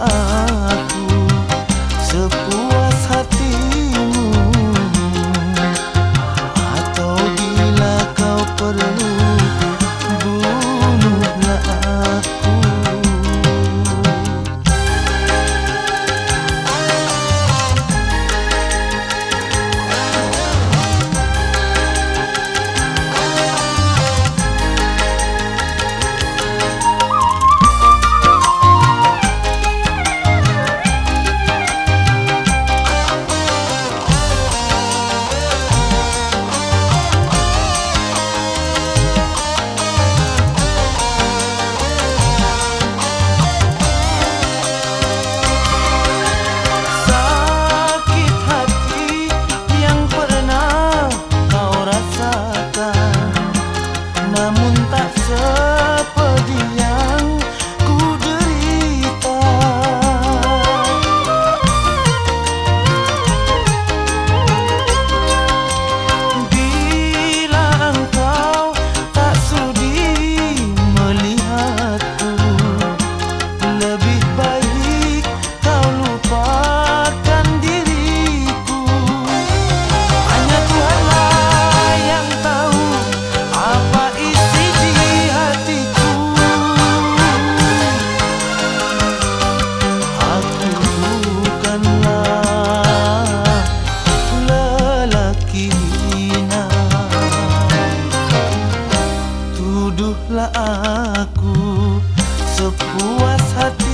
love sepuas hati